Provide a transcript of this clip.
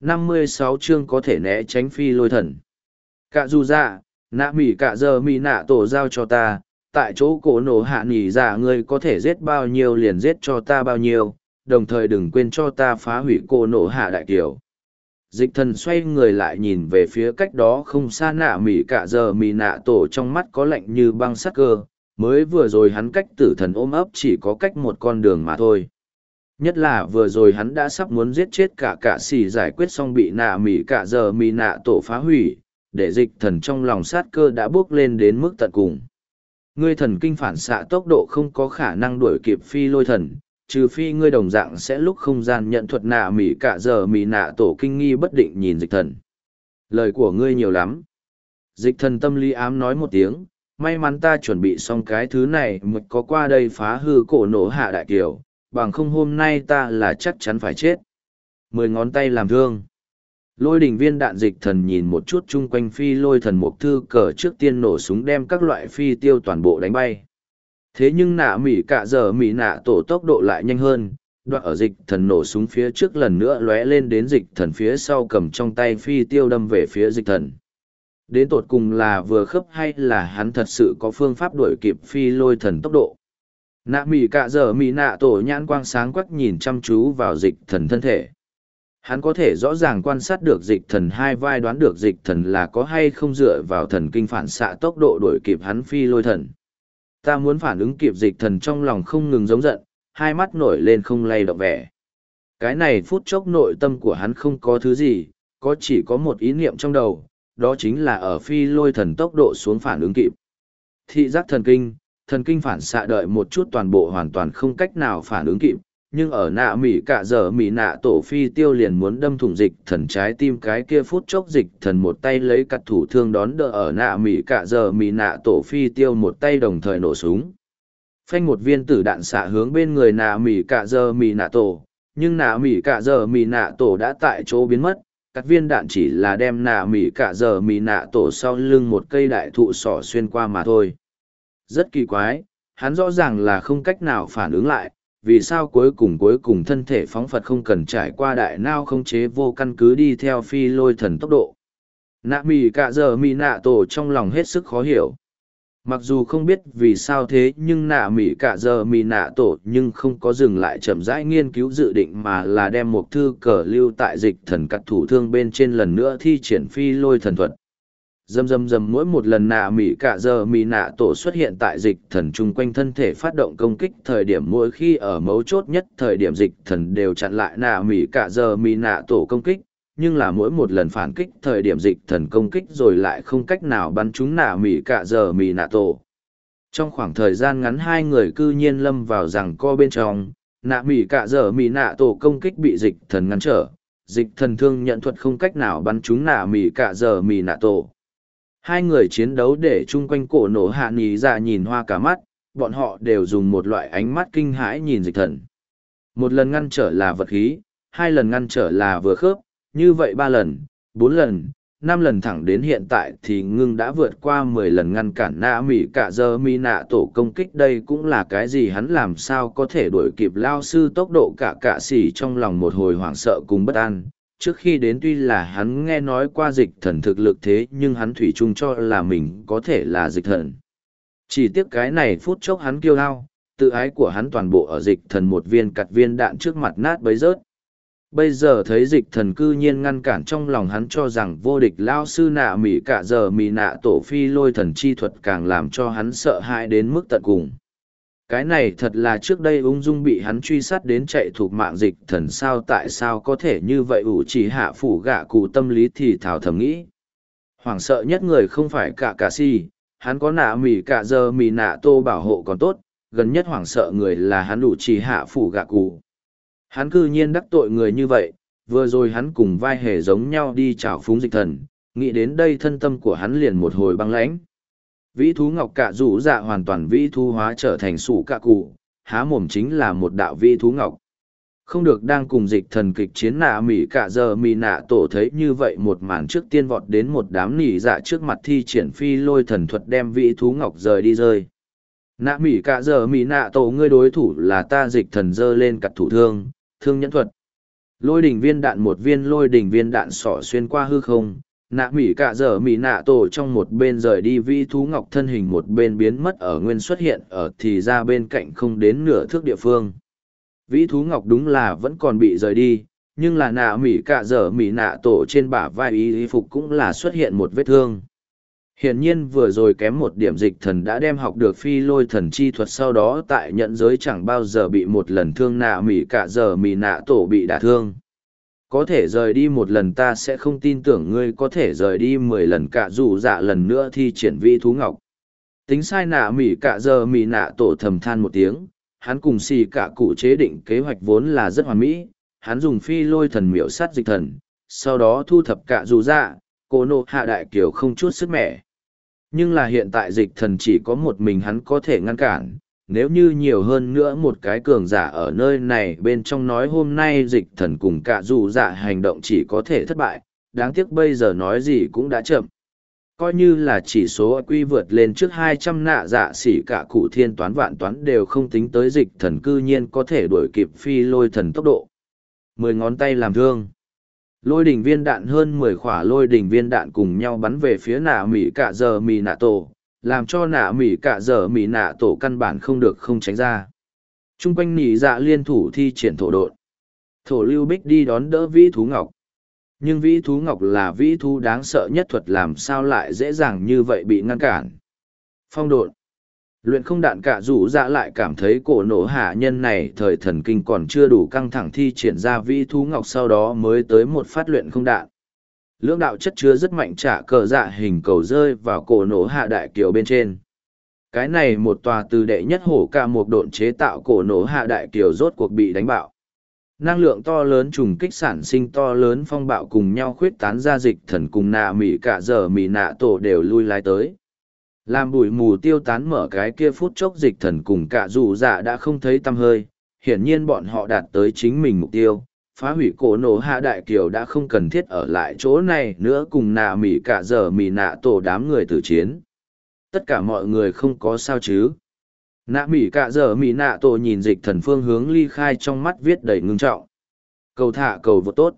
năm mươi sáu chương có thể né tránh phi lôi thần cả dù dạ nạ mỉ cả giờ mỉ nạ tổ giao cho ta, tại chỗ cổ nổ hạ nghỉ dạ ngươi có thể giết bao nhiêu liền giết cho ta bao nhiêu, đồng thời đừng quên cho ta phá hủy cổ nổ hạ đại kiểu. dịch thần xoay người lại nhìn về phía cách đó không xa nạ mỉ cả giờ mỉ nạ tổ trong mắt có lạnh như băng sắc cơ, mới vừa rồi hắn cách tử thần ôm ấp chỉ có cách một con đường mà thôi nhất là vừa rồi hắn đã sắp muốn giết chết cả cả xì giải quyết xong bị nạ mỉ cả giờ mỉ nạ tổ phá hủy, để dịch thần trong lòng sát cơ đã bước lên đến mức tận cùng. Ngươi thần kinh phản xạ tốc độ không có khả năng đuổi kịp phi lôi thần, trừ phi ngươi đồng dạng sẽ lúc không gian nhận thuật nạ mỉ cả giờ mỉ nạ tổ kinh nghi bất định nhìn dịch thần. Lời của ngươi nhiều lắm. Dịch thần tâm lý ám nói một tiếng, may mắn ta chuẩn bị xong cái thứ này mới có qua đây phá hư cổ nổ hạ đại kiều bằng không hôm nay ta là chắc chắn phải chết. Mười ngón tay làm thương. Lôi đỉnh viên đạn dịch thần nhìn một chút chung quanh phi lôi thần mục thư cờ trước tiên nổ súng đem các loại phi tiêu toàn bộ đánh bay. Thế nhưng nạ mỉ cả giờ mỉ nạ tổ tốc độ lại nhanh hơn, đoạn ở dịch thần nổ súng phía trước lần nữa lóe lên đến dịch thần phía sau cầm trong tay phi tiêu đâm về phía dịch thần. Đến tột cùng là vừa khớp hay là hắn thật sự có phương pháp đuổi kịp phi lôi thần tốc độ? Nạ mỉ cạ giờ mỉ nạ tổ nhãn quang sáng quắc nhìn chăm chú vào dịch thần thân thể. Hắn có thể rõ ràng quan sát được dịch thần hai vai, đoán được dịch thần là có hay không dựa vào thần kinh phản xạ tốc độ đuổi kịp hắn phi lôi thần. Ta muốn phản ứng kịp dịch thần trong lòng không ngừng giống giận, hai mắt nổi lên không lay động vẻ. Cái này phút chốc nội tâm của hắn không có thứ gì, có chỉ có một ý niệm trong đầu, đó chính là ở phi lôi thần tốc độ xuống phản ứng kịp. Thị giác thần kinh thần kinh phản xạ đợi một chút toàn bộ hoàn toàn không cách nào phản ứng kịp, nhưng ở nạ mỉ cả giờ mỉ nạ tổ phi tiêu liền muốn đâm thủng dịch thần trái tim cái kia phút chốc dịch thần một tay lấy cặt thủ thương đón đỡ ở nạ mỉ cả giờ mỉ nạ tổ phi tiêu một tay đồng thời nổ súng. Phanh một viên tử đạn xạ hướng bên người nạ mỉ cả giờ mỉ nạ tổ, nhưng nạ mỉ cả giờ mỉ nạ tổ đã tại chỗ biến mất, cắt viên đạn chỉ là đem nạ mỉ cả giờ mỉ nạ tổ sau lưng một cây đại thụ sỏ xuyên qua mà thôi rất kỳ quái, hắn rõ ràng là không cách nào phản ứng lại, vì sao cuối cùng cuối cùng thân thể phóng phật không cần trải qua đại nao không chế vô căn cứ đi theo phi lôi thần tốc độ. Nạ mì cạ giờ mì nạ tổ trong lòng hết sức khó hiểu. Mặc dù không biết vì sao thế nhưng nạ mỉ cả giờ mỉ nạ tổ nhưng không có dừng lại chậm rãi nghiên cứu dự định mà là đem một thư cờ lưu tại dịch thần cắt thủ thương bên trên lần nữa thi triển phi lôi thần thuật dầm dầm dầm mỗi một lần nạ mỉ cả giờ mỉ nạ tổ xuất hiện tại dịch thần chung quanh thân thể phát động công kích thời điểm mỗi khi ở mấu chốt nhất thời điểm dịch thần đều chặn lại nạ mỉ cả giờ mỉ nạ tổ công kích, nhưng là mỗi một lần phản kích thời điểm dịch thần công kích rồi lại không cách nào bắn chúng nạ mỉ cả giờ mỉ nạ tổ. Trong khoảng thời gian ngắn hai người cư nhiên lâm vào rằng co bên trong, nạ mỉ cả giờ mỉ nạ tổ công kích bị dịch thần ngăn trở, dịch thần thương nhận thuật không cách nào bắn chúng nạ mỉ cả giờ mỉ nạ tổ hai người chiến đấu để chung quanh cổ nổ hạ nghỉ ra dạ nhìn hoa cả mắt, bọn họ đều dùng một loại ánh mắt kinh hãi nhìn dịch thần. Một lần ngăn trở là vật khí, hai lần ngăn trở là vừa khớp, như vậy ba lần, bốn lần, năm lần thẳng đến hiện tại thì ngưng đã vượt qua mười lần ngăn cản Na mỹ cả giờ mi nạ tổ công kích đây cũng là cái gì hắn làm sao có thể đuổi kịp lao sư tốc độ cả cạ xỉ trong lòng một hồi hoảng sợ cùng bất an trước khi đến tuy là hắn nghe nói qua dịch thần thực lực thế nhưng hắn thủy chung cho là mình có thể là dịch thần. Chỉ tiếc cái này phút chốc hắn kiêu hao, tự ái của hắn toàn bộ ở dịch thần một viên cặt viên đạn trước mặt nát bấy rớt. Bây giờ thấy dịch thần cư nhiên ngăn cản trong lòng hắn cho rằng vô địch lao sư nạ mỉ cả giờ mỉ nạ tổ phi lôi thần chi thuật càng làm cho hắn sợ hãi đến mức tận cùng. Cái này thật là trước đây ung dung bị hắn truy sát đến chạy thuộc mạng dịch thần sao tại sao có thể như vậy ủ chỉ hạ phủ gạ cụ tâm lý thì thảo thầm nghĩ. Hoảng sợ nhất người không phải cả cả si, hắn có nạ mì cả giờ mì nạ tô bảo hộ còn tốt, gần nhất hoảng sợ người là hắn ủ chỉ hạ phủ gạ cụ. Hắn cư nhiên đắc tội người như vậy, vừa rồi hắn cùng vai hề giống nhau đi chào phúng dịch thần, nghĩ đến đây thân tâm của hắn liền một hồi băng lãnh vĩ thú ngọc cạ rủ dạ hoàn toàn vĩ thú hóa trở thành sủ cạ cụ, há mồm chính là một đạo vĩ thú ngọc. Không được đang cùng dịch thần kịch chiến nạ mỉ cạ giờ mỉ nạ tổ thấy như vậy một màn trước tiên vọt đến một đám nỉ dạ trước mặt thi triển phi lôi thần thuật đem vĩ thú ngọc rời đi rơi. Nạ mỉ cạ giờ mỉ nạ tổ, ngươi đối thủ là ta dịch thần dơ lên cặt thủ thương thương nhẫn thuật. Lôi đình viên đạn một viên lôi đình viên đạn sỏ xuyên qua hư không nạ mỉ cạ dở mỉ nạ tổ trong một bên rời đi vĩ thú ngọc thân hình một bên biến mất ở nguyên xuất hiện ở thì ra bên cạnh không đến nửa thước địa phương. Vĩ thú ngọc đúng là vẫn còn bị rời đi, nhưng là nạ mỉ cạ dở mỉ nạ tổ trên bả vai y phục cũng là xuất hiện một vết thương. Hiển nhiên vừa rồi kém một điểm dịch thần đã đem học được phi lôi thần chi thuật sau đó tại nhận giới chẳng bao giờ bị một lần thương nạ mỉ cạ dở mỉ nạ tổ bị đả thương có thể rời đi một lần ta sẽ không tin tưởng ngươi có thể rời đi mười lần cả dù dạ lần nữa thi triển vi thú ngọc. Tính sai nạ mỉ cả giờ mỉ nạ tổ thầm than một tiếng, hắn cùng xì cả cụ chế định kế hoạch vốn là rất hoàn mỹ, hắn dùng phi lôi thần miểu sát dịch thần, sau đó thu thập cả dù dạ cô nộ hạ đại kiều không chút sức mẻ. Nhưng là hiện tại dịch thần chỉ có một mình hắn có thể ngăn cản nếu như nhiều hơn nữa một cái cường giả ở nơi này bên trong nói hôm nay dịch thần cùng cả dù dạ hành động chỉ có thể thất bại, đáng tiếc bây giờ nói gì cũng đã chậm. Coi như là chỉ số quy vượt lên trước hai trăm nạ dạ xỉ cả cụ thiên toán vạn toán đều không tính tới dịch thần cư nhiên có thể đuổi kịp phi lôi thần tốc độ. Mười ngón tay làm thương. Lôi đỉnh viên đạn hơn mười khỏa lôi đỉnh viên đạn cùng nhau bắn về phía nạ mỹ cả giờ mì nạ tổ làm cho nạ mỉ cả giờ mỉ nạ tổ căn bản không được không tránh ra. Trung quanh nỉ dạ liên thủ thi triển thổ độn. Thổ lưu bích đi đón đỡ vĩ thú ngọc. Nhưng vĩ thú ngọc là vĩ thú đáng sợ nhất thuật làm sao lại dễ dàng như vậy bị ngăn cản. Phong độn. Luyện không đạn cả rủ dạ lại cảm thấy cổ nổ hạ nhân này thời thần kinh còn chưa đủ căng thẳng thi triển ra vĩ thú ngọc sau đó mới tới một phát luyện không đạn lưỡng đạo chất chứa rất mạnh trả cờ dạ hình cầu rơi vào cổ nổ hạ đại kiều bên trên. Cái này một tòa từ đệ nhất hổ ca một độn chế tạo cổ nổ hạ đại kiều rốt cuộc bị đánh bạo. Năng lượng to lớn trùng kích sản sinh to lớn phong bạo cùng nhau khuyết tán ra dịch thần cùng nạ mỉ cả giờ mỉ nạ tổ đều lui lái tới. Làm bụi mù tiêu tán mở cái kia phút chốc dịch thần cùng cả dù dạ đã không thấy tăm hơi, hiển nhiên bọn họ đạt tới chính mình mục tiêu phá hủy cổ nổ hạ đại kiều đã không cần thiết ở lại chỗ này nữa cùng nạ mỉ cả giờ mỉ nạ tổ đám người tử chiến. Tất cả mọi người không có sao chứ. Nạ mỉ cả giờ mỉ nạ tổ nhìn dịch thần phương hướng ly khai trong mắt viết đầy ngưng trọng. Cầu thả cầu vô tốt.